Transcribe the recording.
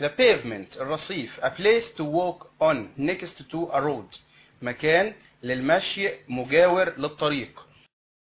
the pavement الرصيف a place to walk on next to a road. مكان للمشي مجاور للطريق